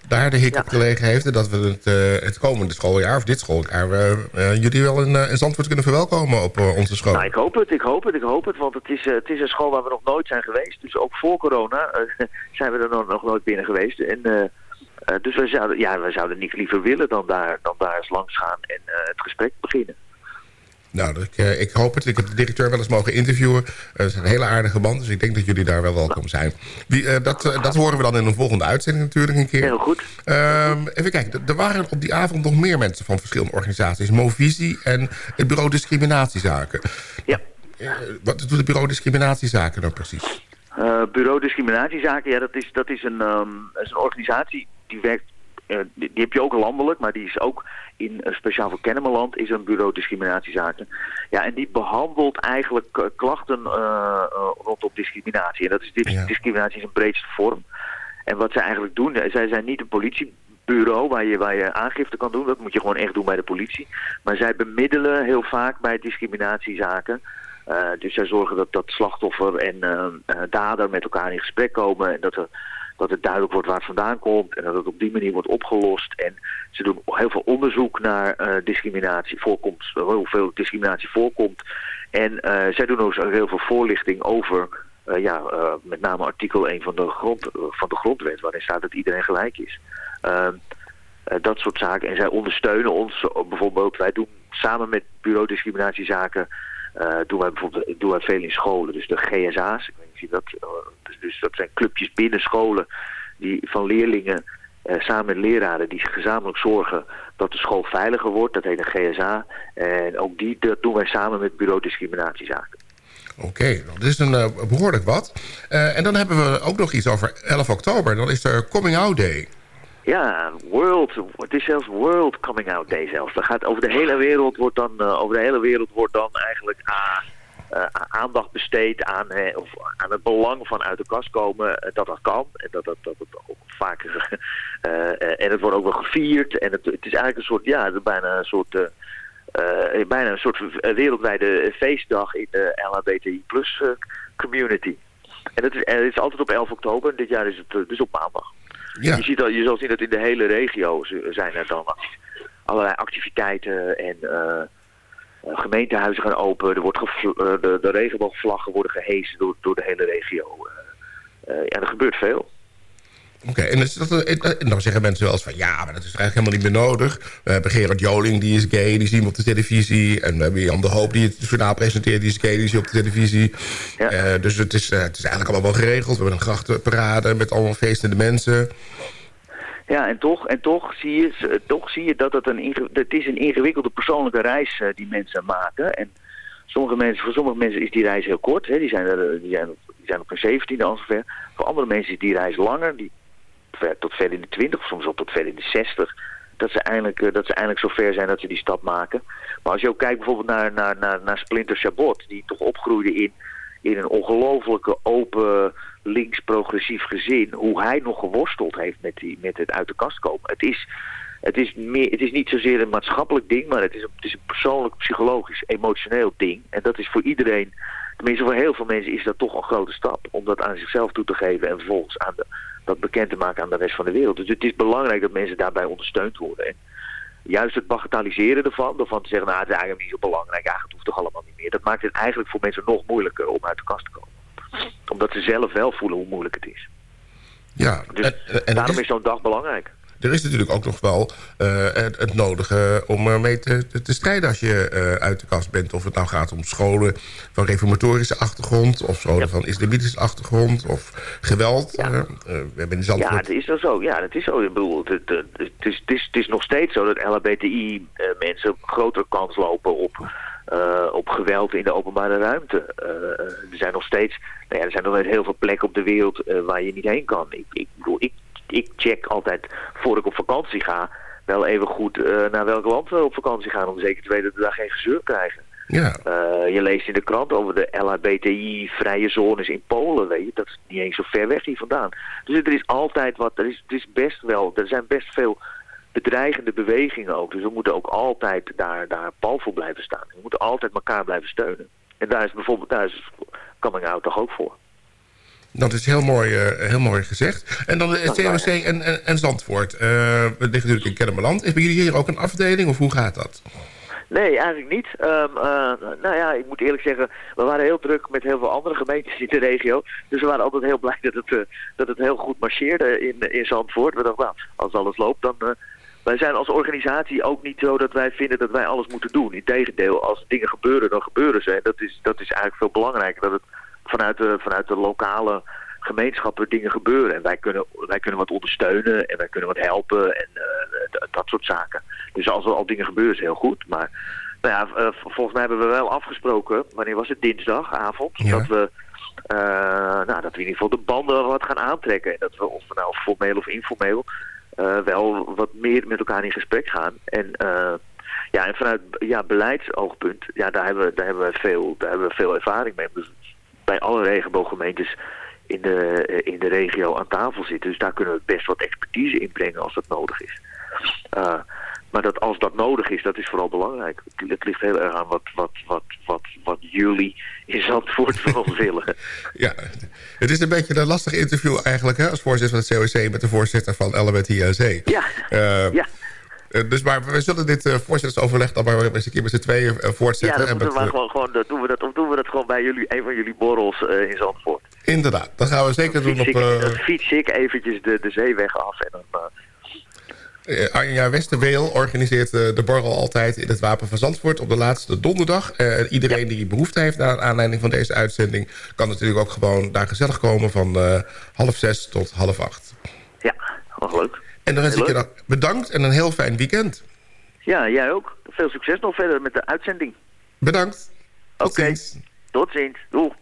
daar de hiccup ja. gelegen heeft... en dat we het, uh, het komende schooljaar, of dit schooljaar... Uh, jullie wel in, in Zandvoort kunnen verwelkomen op onze school. Nou, ik hoop het, ik hoop het, ik hoop het, want het is, het is een school waar we nog nooit zijn geweest. Dus ook voor corona zijn we er nog, nog nooit binnen geweest. En, dus we zouden, ja, we zouden niet liever willen dan daar, dan daar eens langs gaan en het gesprek beginnen. Nou, ik, ik, hoop het. Ik heb de directeur wel eens mogen interviewen. Het is een hele aardige man, dus ik denk dat jullie daar wel welkom zijn. Die, uh, dat, uh, dat horen we dan in een volgende uitzending natuurlijk een keer. Heel goed. Um, even kijken, er waren op die avond nog meer mensen van verschillende organisaties. Movisie en het bureau discriminatiezaken. Ja. Uh, wat doet het bureau discriminatiezaken nou precies? bureau discriminatiezaken, ja, dat is, dat is, een, um, is een organisatie die werkt die, die, heb je ook landelijk, maar die is ook in uh, speciaal voor Kennemerland is een bureau discriminatiezaken. Ja, en die behandelt eigenlijk klachten uh, rondom discriminatie. En dat is dis ja. discriminatie in zijn breedste vorm. En wat zij eigenlijk doen, zij zijn niet een politiebureau waar je, waar je aangifte kan doen. Dat moet je gewoon echt doen bij de politie. Maar zij bemiddelen heel vaak bij discriminatiezaken. Uh, dus zij zorgen dat, dat slachtoffer en uh, dader met elkaar in gesprek komen. En dat er dat het duidelijk wordt waar het vandaan komt en dat het op die manier wordt opgelost. En ze doen heel veel onderzoek naar uh, discriminatie, voorkomt, hoeveel discriminatie voorkomt. En uh, zij doen ook heel veel voorlichting over, ja, met name artikel 1 van de, grond, van de grondwet, waarin staat dat iedereen gelijk is. Ehm, dat soort zaken. En zij ondersteunen ons bijvoorbeeld, wij doen samen met bureau discriminatiezaken doen wij bijvoorbeeld doen wij veel in scholen. Dus de GSA's, ik weet niet dat, uh, dus, dus, dat zijn clubjes binnen scholen die, van leerlingen uh, samen met leraren die gezamenlijk zorgen dat de school veiliger wordt. Dat heet een GSA. En ook die doen wij samen met bureau discriminatiezaken. Oké, dat is een behoorlijk wat. En dan hebben we ook nog iets over 11 oktober. Dan is er Coming Out Day. Ja, World, het is zelfs World Coming Out Day zelfs. Dat gaat over de hele wereld wordt dan, uh, over de hele wereld wordt dan eigenlijk uh, uh, aandacht besteed aan, of aan het belang van uit de kast komen. dat dat kan en dat dat, dat het ook vaker en het wordt ook wel gevierd en het, het is eigenlijk een soort, ja, bijna een soort, bijna een soort wereldwijde feestdag in de LHBTI plus community. En het is, het is altijd op 11 oktober. Dit jaar is het dus op maandag. Ja. Je, ziet je zal zien dat in de hele regio zijn er dan allerlei activiteiten en uh, gemeentehuizen gaan open. Er wordt de, de regenboogvlaggen worden gehezen door, door de hele regio. Ja, er gebeurt veel. Oké, okay, en, en, dan zeggen mensen wel eens van... ja, maar dat is eigenlijk helemaal niet meer nodig. We hebben Gerard Joling, die is gay, die zien we op de televisie. En we hebben Jan de Hoop, die het journaal presenteert, die is gay, die zie op de televisie. Ja. Uh, dus het is, uh, het is eigenlijk allemaal wel geregeld. We hebben een grachtenparade met allemaal feestende mensen. Ja, en toch, en toch, zie, je, toch zie je dat het een, het is een ingewikkelde persoonlijke reis uh, die mensen maken. En sommige mensen, voor sommige mensen is die reis heel kort. Hè, die, zijn er, die, zijn, die zijn op hun 17e ongeveer. Voor andere mensen is die reis langer. Die tot ver in de 20 of soms al tot ver in de 60. Dat ze, eindelijk, uh, dat ze eindelijk zo ver zijn dat ze die stap maken. Maar als je ook kijkt bijvoorbeeld naar, naar, naar, naar Splinter Chabot. Die toch opgroeide in, in een ongelofelijke open links-progressief gezin. Hoe hij nog geworsteld heeft met, die, met het uit de kast komen. Het is, het, is meer, het is niet zozeer een maatschappelijk ding. Maar het is het is een persoonlijk, psychologisch, emotioneel ding. En dat is voor iedereen... Tenminste voor heel veel mensen is dat toch een grote stap. Om dat aan zichzelf toe te geven en vervolgens aan de dat bekend te maken aan de rest van de wereld. Dus het is belangrijk dat mensen daarbij ondersteund worden. En juist het bagatelliseren ervan, ervan te zeggen, nou het is eigenlijk niet zo belangrijk, eigenlijk het hoeft toch allemaal niet meer. Dat maakt het eigenlijk voor mensen nog moeilijker om uit de kast te komen. Omdat ze zelf wel voelen hoe moeilijk het is. Ja, dus en, en daarom is, is zo'n dag belangrijk er is natuurlijk ook nog wel uh, het, het, nodige om ermee te, te, strijden als je uh, uit de kast bent. Of het nou gaat om scholen van reformatorische achtergrond... of scholen ja. van islamitische achtergrond of geweld. Ja. Uh, we hebben in ja, het is wel zo. Ja, het is zo. Ik bedoel, het, het, het, is, het, is, het is nog steeds zo dat LHBTI-mensen grotere kans lopen op... Uh, op geweld in de openbare ruimte. Uh, er zijn nog steeds, nou ja, er zijn nog heel veel plekken op de wereld uh, waar je niet heen kan. Ik, ik bedoel, ik ik check altijd, voor ik op vakantie ga, wel even goed uh, naar welk land we op vakantie gaan. Om zeker te weten dat we daar geen gezeur krijgen. Ja. Uh, je leest in de krant over de LHBTI-vrije zones in Polen. Weet je? Dat is niet eens zo ver weg hier vandaan. Dus er is altijd wat, er is, er is best wel, er zijn best veel bedreigende bewegingen ook. Dus we moeten ook altijd daar, daar pal voor blijven staan. We moeten altijd elkaar blijven steunen. En daar is bijvoorbeeld, daar is coming out toch ook voor. Dat is heel mooi, eh, heel mooi gezegd. En dan het COC en, en, en Zandvoort. Uh, we liggen natuurlijk in Kennemerland. Hebben jullie hier ook een afdeling of hoe gaat dat? Nee, eigenlijk niet. Um, nou ja, ik moet eerlijk zeggen, we waren heel druk met heel veel andere gemeentes in de regio. Dus we waren altijd heel blij dat het, uh, dat het heel goed marcheerde in, in Zandvoort. We dachten, nou, als alles loopt, dan... Uh, wij zijn als organisatie ook niet zo dat wij vinden dat wij alles moeten doen. Integendeel, als dingen gebeuren, dan gebeuren ze. En dat is, dat is eigenlijk veel belangrijker. Dat het vanuit de, vanuit de lokale gemeenschappen dingen gebeuren. En wij kunnen, wij kunnen wat ondersteunen en wij kunnen wat helpen en uh, dat soort zaken. Dus als er al dingen gebeuren is heel goed. Maar nou ja, uh, volgens mij hebben we wel afgesproken, wanneer was het dinsdagavond, ja. dat we uh, nou, dat we in ieder geval de banden wat gaan aantrekken. En dat we, of we nou formeel of informeel, wel wat meer met elkaar in gesprek gaan. En ja, en vanuit ja, beleidsoogpunt, ja, daar hebben, we, daar, hebben we veel, daar hebben we veel ervaring mee. Dus bij alle regenbooggemeentes in de, in de regio aan tafel zitten. Dus daar kunnen we best wat expertise inbrengen als dat nodig is. Uh, maar dat als dat nodig is, dat is vooral belangrijk. Het ligt heel erg aan wat, wat, wat, wat, wat jullie in Zandvoort ons willen. Ja, het is een beetje een lastig interview eigenlijk hè, als voorzitter van het COC met de voorzitter van Element IAC. Ja, uh, ja. Uh, dus maar we zullen dit uh, voorzittersoverleg dan maar eens een keer met z'n tweeën uh, voortzetten. Ja, dat en met, we gewoon, gewoon, doen, we dat, of doen we dat gewoon bij jullie, een van jullie borrels in Zandvoort. Inderdaad, dat gaan we zeker doen. Ik, op, dan fiets ik eventjes de, de zeeweg af en dan... Uh, Anja Westerweel organiseert uh, de borrel altijd in het Wapen van Zandvoort op de laatste donderdag. Uh, iedereen ja. die behoefte heeft naar aanleiding van deze uitzending... kan natuurlijk ook gewoon daar gezellig komen van half zes tot half acht. Ja, wat leuk. En dan wens ik je dan bedankt en een heel fijn weekend. Ja, jij ook. Veel succes nog verder met de uitzending. Bedankt. Oké, okay. tot ziens. Tot ziens. Doeg.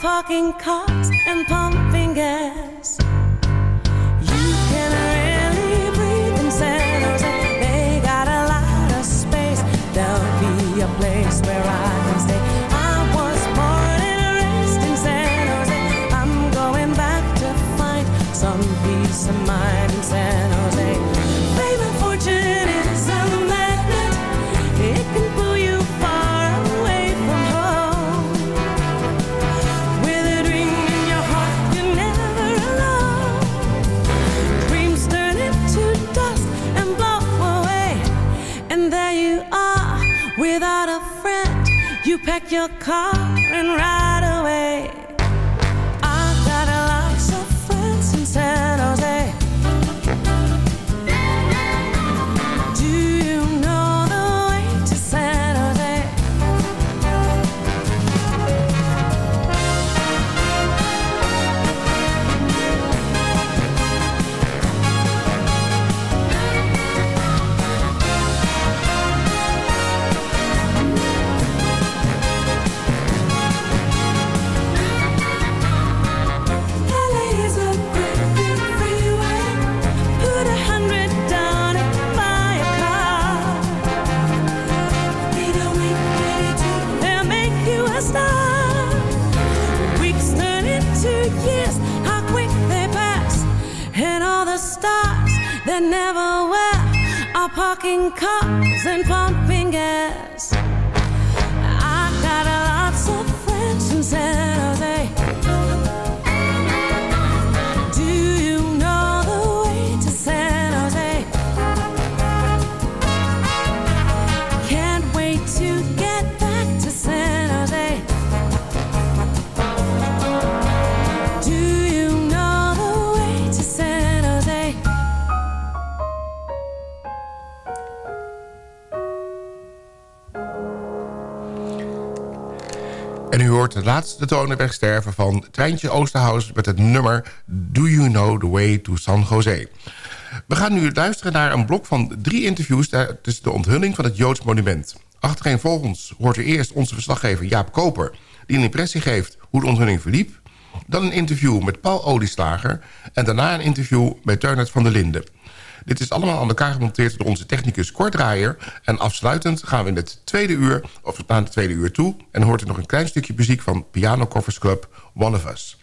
Parking cars and pumping gas. Car and ride stars that never were are parking cars and pumping gas. I got lots of friends in San hoort de laatste tonen wegsterven van Treintje Oosterhuis... met het nummer Do You Know The Way To San Jose. We gaan nu luisteren naar een blok van drie interviews... tussen de onthulling van het Joods monument. Achtereenvolgens hoort u eerst onze verslaggever Jaap Koper... die een impressie geeft hoe de onthulling verliep. Dan een interview met Paul Olieslager... en daarna een interview met Turnert van der Linden... Dit is allemaal aan elkaar gemonteerd door onze technicus Kort Draaier. En afsluitend gaan we in het tweede uur, of naar het tweede uur toe... en hoort er nog een klein stukje muziek van Piano Coffers Club, One of Us.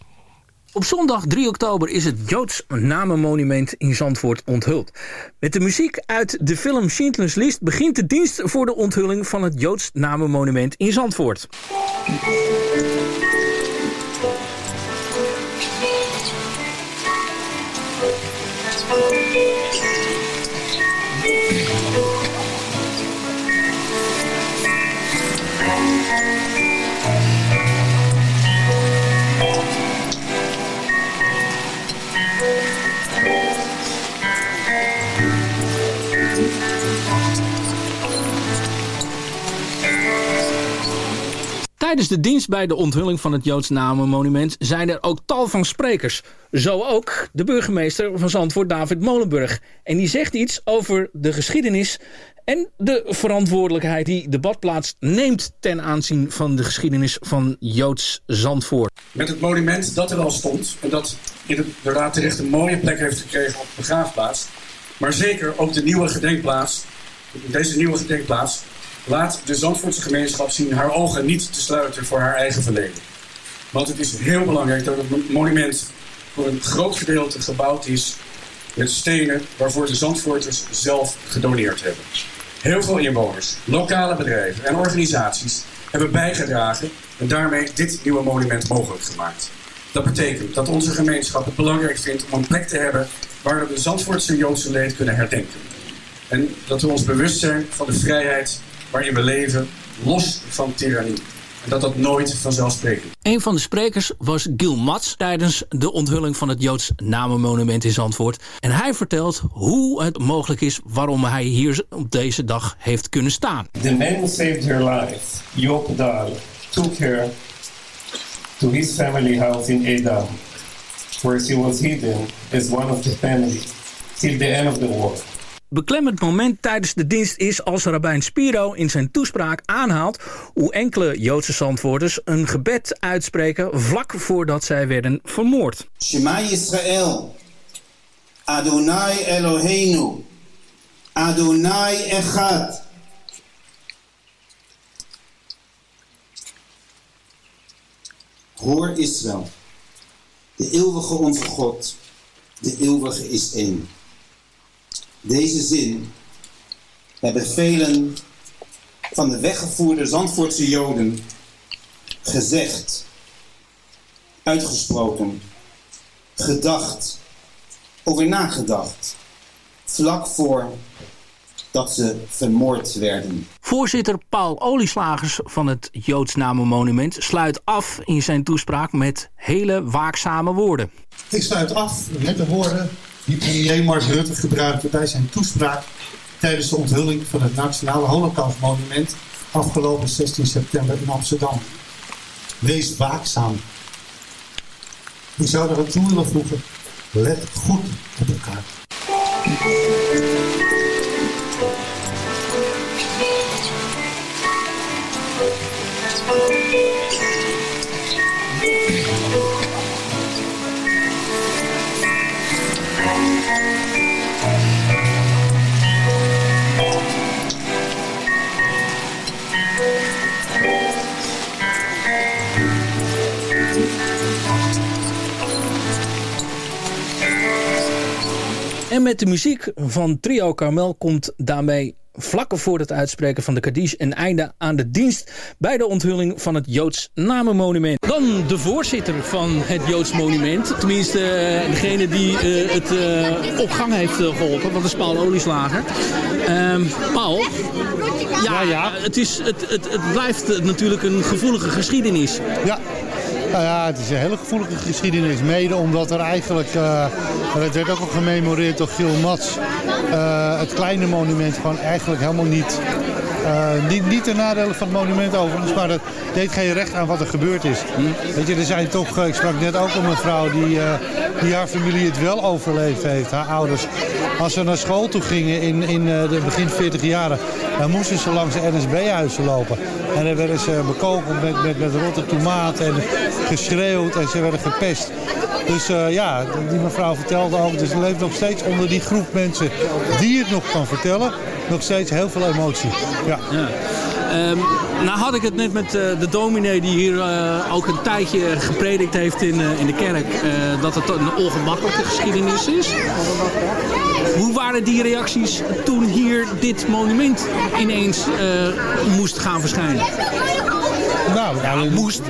Op zondag 3 oktober is het Joods Namenmonument in Zandvoort onthuld. Met de muziek uit de film Schindler's List begint de dienst voor de onthulling van het Joods Namenmonument in Zandvoort. Tijdens de dienst bij de onthulling van het Joods Namenmonument zijn er ook tal van sprekers. Zo ook de burgemeester van Zandvoort, David Molenburg. En die zegt iets over de geschiedenis en de verantwoordelijkheid die de badplaats neemt ten aanzien van de geschiedenis van Joods Zandvoort. Met het monument dat er al stond en dat inderdaad terecht een mooie plek heeft gekregen op de begraafplaats. Maar zeker ook de nieuwe gedenkplaats, deze nieuwe gedenkplaats, laat de Zandvoortse gemeenschap zien haar ogen niet te sluiten voor haar eigen verleden. Want het is heel belangrijk dat het monument voor een groot gedeelte gebouwd is met stenen waarvoor de Zandvoorters zelf gedoneerd hebben. Heel veel inwoners, lokale bedrijven en organisaties hebben bijgedragen en daarmee dit nieuwe monument mogelijk gemaakt. Dat betekent dat onze gemeenschap het belangrijk vindt om een plek te hebben waar we de Zandvoortse Joodse leed kunnen herdenken. En dat we ons bewust zijn van de vrijheid waarin we leven, los van tirannie. En dat dat nooit vanzelfsprekend is. Een van de sprekers was Gil Mats tijdens de onthulling van het Joods Namenmonument in Zandvoort. En hij vertelt hoe het mogelijk is waarom hij hier op deze dag heeft kunnen staan. The man saved her life, Joop Dahl, took her to his family house in Edam, where she was hidden as one of the family till the end of the war beklemmend moment tijdens de dienst is als Rabijn Spiro in zijn toespraak aanhaalt hoe enkele Joodse zandwoorders een gebed uitspreken vlak voordat zij werden vermoord. Shema Yisrael, Adonai Eloheinu, Adonai Echad. Hoor Israël, de eeuwige onze God, de eeuwige is één. Deze zin hebben velen van de weggevoerde Zandvoortse Joden gezegd, uitgesproken, gedacht, over nagedacht, vlak voor dat ze vermoord werden. Voorzitter Paul Olieslagers van het Joods Namenmonument sluit af in zijn toespraak met hele waakzame woorden. Ik sluit af met de woorden die premier Mark Rutte gebruikte bij zijn toespraak tijdens de onthulling van het Nationale Holocaustmonument afgelopen 16 september in Amsterdam. Wees waakzaam. Ik zou er aan toe willen voegen, let goed op elkaar. En met de muziek van Trio Carmel komt daarmee vlak voor het uitspreken van de Kaddish een einde aan de dienst bij de onthulling van het Joods Namenmonument. Dan de voorzitter van het Joods Monument, tenminste uh, degene die uh, het uh, op gang heeft geholpen, dat is Paul Olieslager. Ehm, Paul, ja, ja, ja. Het, is, het, het, het blijft natuurlijk een gevoelige geschiedenis. Ja. Nou ja, het is een hele gevoelige geschiedenis. Mede omdat er eigenlijk, uh, het werd ook al gememoreerd door Gil Mats, uh, het kleine monument gewoon eigenlijk helemaal niet Eh, niet, niet ten nadele van het monument overigens, maar dat deed geen recht aan wat er gebeurd is. Weet je, er zijn toch, eh, ik sprak net ook een mevrouw die, eh, die haar familie het wel overleefd heeft, haar ouders. Als ze naar school toe gingen in, in eh, de begin 40 jaren, dan moesten ze langs de NSB-huizen lopen. En dan werden ze bekogeld met, met, met rotte tomaat en geschreeuwd en ze werden gepest. Dus eh, ja, die mevrouw vertelde ook, dus er leeft nog steeds onder die groep mensen die het nog kan vertellen, nog steeds heel veel emotie. Ja. Ehm, nou had ik het net met eh, de dominee die hier eh, ook een tijdje gepredikt heeft in, in de kerk. dat het een ongemakkelijke geschiedenis is. Hoe waren die reacties toen hier dit monument ineens eh, moest gaan verschijnen? Nou, ja, moest.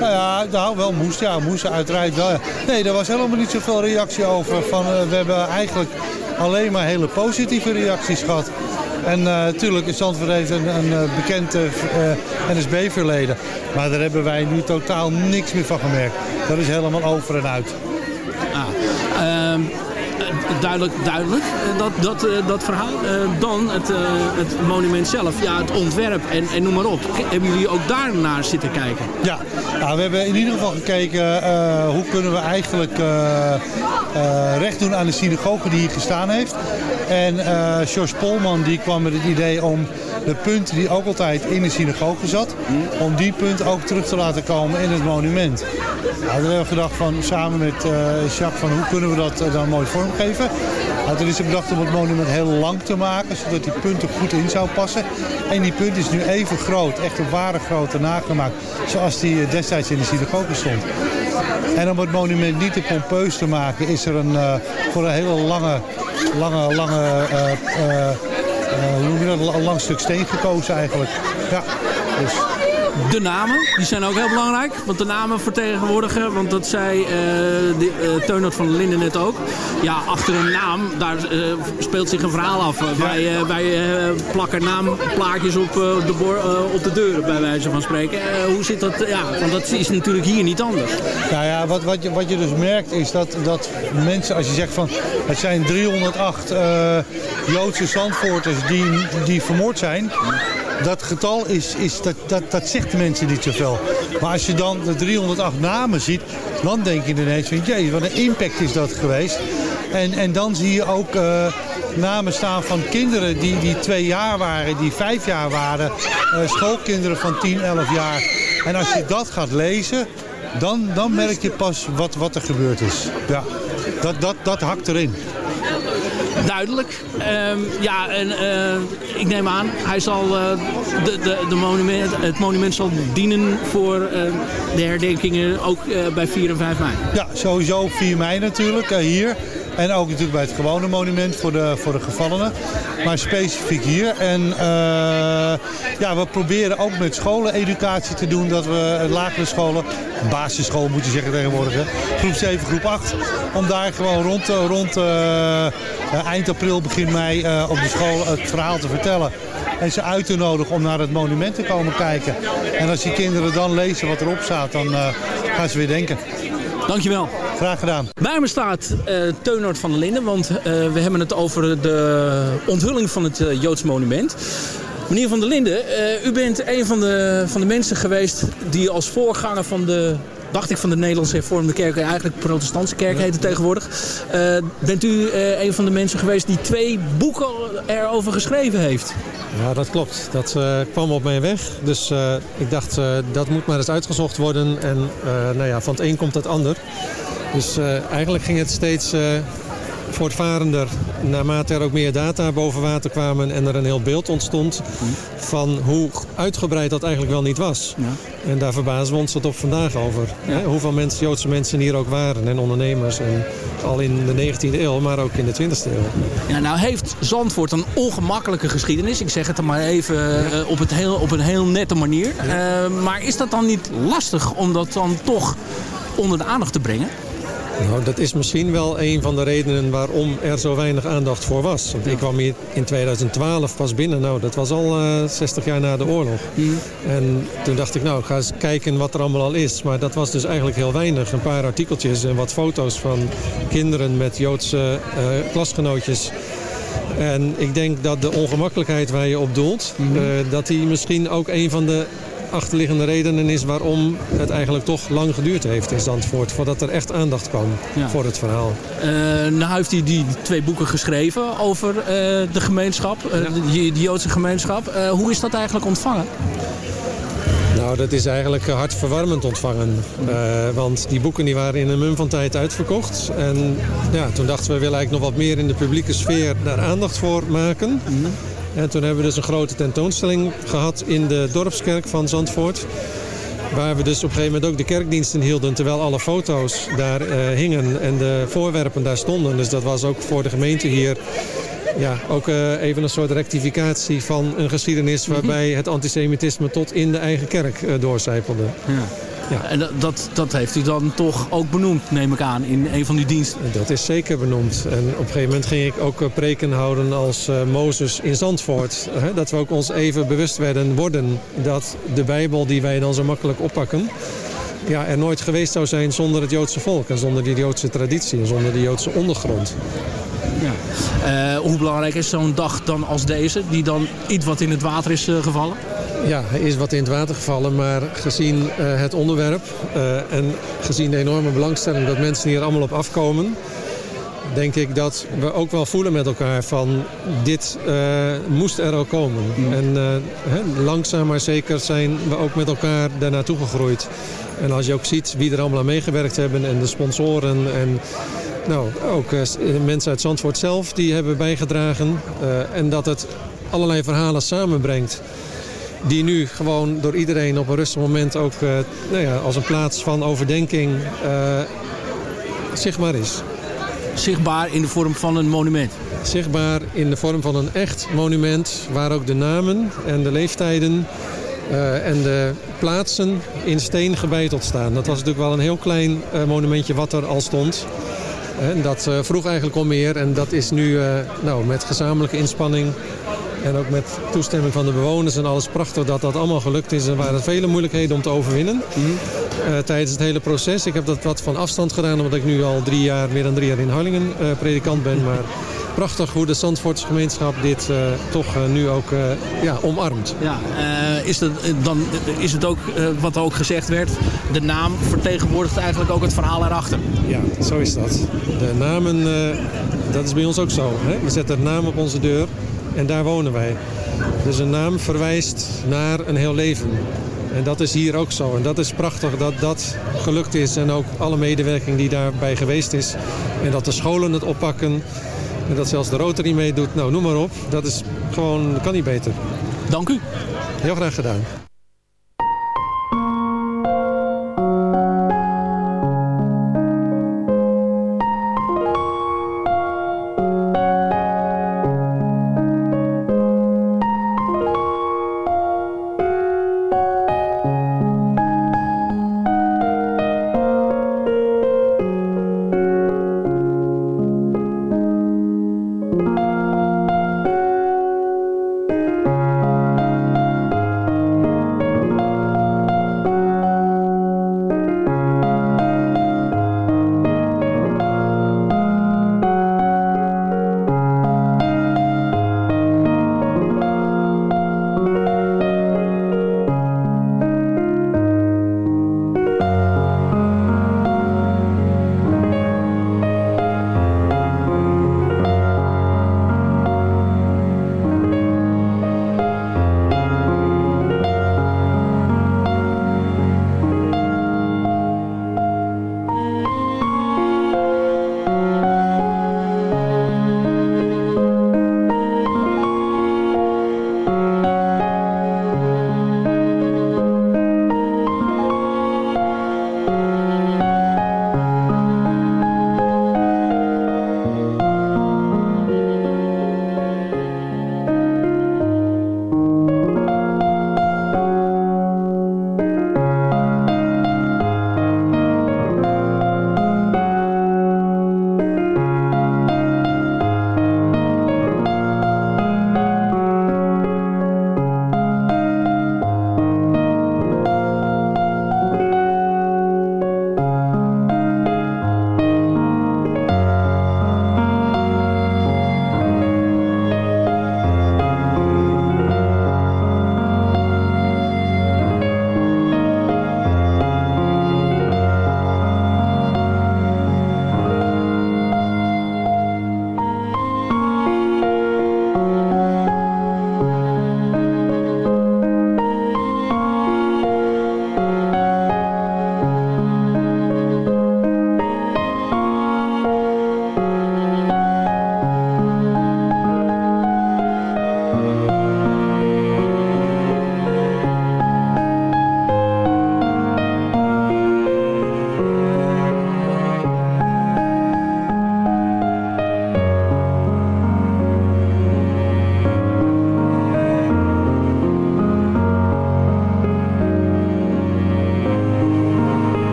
nou ja, nou, wel moest. Ja, moest uiteraard wel. Nee, daar was helemaal niet zoveel reactie over. Van, eh, we hebben eigenlijk alleen maar hele positieve reacties gehad. En natuurlijk, is Zandvoort heeft een, een eh, bekend eh, NSB-verleden. Maar daar hebben wij nu totaal niks meer van gemerkt. Dat is helemaal over en uit. Ehm, eh, duidelijk, duidelijk, eh, dat, dat, eh, dat verhaal. Eh, dan het, het monument zelf, ja, het ontwerp en, en noem maar op. Hebben jullie ook daar naar zitten kijken? Ja, nou, we hebben in ieder geval gekeken hoe kunnen we eigenlijk recht doen aan de synagoge die hier gestaan heeft. En George Polman die kwam met het idee om de punt die ook altijd in de synagoge zat, om die punt ook terug te laten komen in het monument. Nou, daar hebben we gedacht van samen met eh, Jacques van hoe kunnen we dat eh, dan mooi vormgeven. Nou, toen is er bedacht om het monument heel lang te maken, zodat die punt er goed in zou passen. En die punt is nu even groot, echt een ware grootte nagemaakt, zoals die eh, destijds in de synagoge stond. En om het monument niet te pompeus te maken, is er een, voor een hele lange, lange, lange, hoe noem je dat, een lang stuk steen gekozen eigenlijk. Ja, dus... De namen, die zijn ook heel belangrijk. Want de namen vertegenwoordigen, want dat zei eh de, eh, Teunert van Linden net ook. Ja, achter een naam, daar eh, speelt zich een verhaal af. Wij, plakken naamplaatjes op, de op de deuren, bij wijze van spreken. Hoe zit dat? Ja, want dat is natuurlijk hier niet anders. Nou ja, wat, wat, je, wat je dus merkt is dat, dat mensen, als je zegt van het zijn 308 eh, Joodse Zandvoorters die, die vermoord zijn. Dat getal is, is dat, dat, dat zegt de mensen niet zoveel. Maar als je dan de 308 namen ziet, dan denk je ineens van jee, wat een impact is dat geweest. En, en dan zie je ook eh, namen staan van kinderen die, die twee jaar waren, die vijf jaar waren. eh, schoolkinderen van 10, 11 jaar. En als je dat gaat lezen, dan, dan merk je pas wat, wat er gebeurd is. Ja, dat, dat, dat hakt erin. Duidelijk. Ehm, ja, en eh, ik neem aan, hij zal, eh, de, de, de monument, het monument zal dienen voor eh, de herdenkingen ook bij 4 en 5 mei. Ja, sowieso op 4 mei natuurlijk, hier. En ook natuurlijk bij het gewone monument voor de, voor de gevallenen. Maar specifiek hier. En eh, ja, we proberen ook met scholen educatie te doen. Dat we lagere scholen, basisschool moet je zeggen tegenwoordig. Groep 7, groep 8. Om daar gewoon rond, eh, rond eh, eind april, begin mei op de school het verhaal te vertellen. En ze uit te nodigen om naar het monument te komen kijken. En als die kinderen dan lezen wat erop staat, dan gaan ze weer denken. Dankjewel. Graag gedaan. Bij me staat Teunert van der Linden, want eh, we hebben het over de onthulling van het eh, Joods monument. Meneer van der Linden, u bent een van de, van de mensen geweest die als voorganger van de, dacht ik van de Nederlandse hervormde kerk, eigenlijk protestantse kerk heet het tegenwoordig. Bent u een van de mensen geweest die twee boeken erover geschreven heeft? Ja, dat klopt. Dat kwam op mijn weg. Dus ik dacht, dat moet maar eens uitgezocht worden. En nou ja, van het een komt het ander. Dus eh, eigenlijk ging het steeds eh, voortvarender naarmate er ook meer data boven water kwamen en er een heel beeld ontstond van hoe uitgebreid dat eigenlijk wel niet was. En daar verbazen we ons tot op vandaag over. Hè? Hoeveel mensen, Joodse mensen hier ook waren en ondernemers. En al in de 19e eeuw, maar ook in de 20e eeuw. Ja, nou heeft Zandvoort een ongemakkelijke geschiedenis. Ik zeg het er maar even eh, op, het heel, op een heel nette manier. Maar is dat dan niet lastig om dat dan toch onder de aandacht te brengen? Nou, dat is misschien wel een van de redenen waarom er zo weinig aandacht voor was. Want ik kwam hier in 2012 pas binnen. Nou, dat was al eh, 60 jaar na de oorlog. En toen dacht ik, nou, ik ga eens kijken wat er allemaal al is. Maar dat was dus eigenlijk heel weinig. Een paar artikeltjes en wat foto's van kinderen met Joodse eh, klasgenootjes. En ik denk dat de ongemakkelijkheid waar je op doelt... Mhm. eh, dat die misschien ook een van de achterliggende redenen is... waarom het eigenlijk toch lang geduurd heeft in Zandvoort... voordat er echt aandacht kwam Ja. voor het verhaal. Eh, nou heeft hij die twee boeken geschreven over eh, de gemeenschap, eh, de, de Joodse gemeenschap. Hoe is dat eigenlijk ontvangen? Nou, dat is eigenlijk hartverwarmend ontvangen. Want die boeken die waren in een mum van tijd uitverkocht. En ja, toen dachten we, we willen eigenlijk nog wat meer in de publieke sfeer daar aandacht voor maken. En toen hebben we dus een grote tentoonstelling gehad in de dorpskerk van Zandvoort. Waar we dus op een gegeven moment ook de kerkdiensten hielden... terwijl alle foto's daar eh, hingen en de voorwerpen daar stonden. Dus dat was ook voor de gemeente hier ja, ook eh, even een soort rectificatie van een geschiedenis... waarbij het antisemitisme tot in de eigen kerk eh, doorcijpelde. Ja. En dat, dat, heeft u dan toch ook benoemd, neem ik aan, in een van die diensten? Dat is zeker benoemd. En op een gegeven moment ging ik ook eh, preken houden als eh, Mozes in Zandvoort. Hè, dat we ook ons even bewust werden worden dat de Bijbel die wij dan zo makkelijk oppakken... Ja, er nooit geweest zou zijn zonder het Joodse volk en zonder die Joodse traditie en zonder de Joodse ondergrond. Ja. Eh, hoe belangrijk is zo'n dag dan als deze, die dan iets wat in het water is eh, gevallen? Ja, hij is wat in het water gevallen, maar gezien eh, het onderwerp en gezien de enorme belangstelling dat mensen hier allemaal op afkomen, denk ik dat we ook wel voelen met elkaar van dit moest er ook komen. En eh, hè, langzaam maar zeker zijn we ook met elkaar daar naartoe gegroeid. En als je ook ziet wie er allemaal aan meegewerkt hebben en de sponsoren en nou, ook eh, s- mensen uit Zandvoort zelf die hebben bijgedragen. eh, en dat het allerlei verhalen samenbrengt die nu gewoon door iedereen op een rustig moment ook eh, nou ja, als een plaats van overdenking eh, zichtbaar is. Zichtbaar in de vorm van een monument? Zichtbaar in de vorm van een echt monument waar ook de namen en de leeftijden eh, en de plaatsen in steen gebeiteld staan. Dat was natuurlijk wel een heel klein eh, monumentje wat er al stond. En dat eh, vroeg eigenlijk om meer en dat is nu eh, nou, met gezamenlijke inspanning en ook met toestemming van de bewoners en alles prachtig dat dat allemaal gelukt is. Er waren vele moeilijkheden om te overwinnen eh, tijdens het hele proces. Ik heb dat wat van afstand gedaan omdat ik nu al drie jaar, meer dan drie jaar in Harlingen predikant ben. Maar prachtig hoe de Zandvoortse gemeenschap dit eh, toch eh, nu ook eh, ja, omarmt. Ja, is, dat, dan is het ook, wat ook gezegd werd, de naam vertegenwoordigt eigenlijk ook het verhaal erachter. Ja, zo is dat. De namen, dat is bij ons ook zo. Hè? We zetten een naam op onze deur en daar wonen wij. Dus een naam verwijst naar een heel leven. En dat is hier ook zo. En dat is prachtig dat dat gelukt is. En ook alle medewerking die daarbij geweest is. En dat de scholen het oppakken. En dat zelfs de Rotary meedoet. Nou, noem maar op. Dat is gewoon, kan niet beter. Dank u. Heel graag gedaan.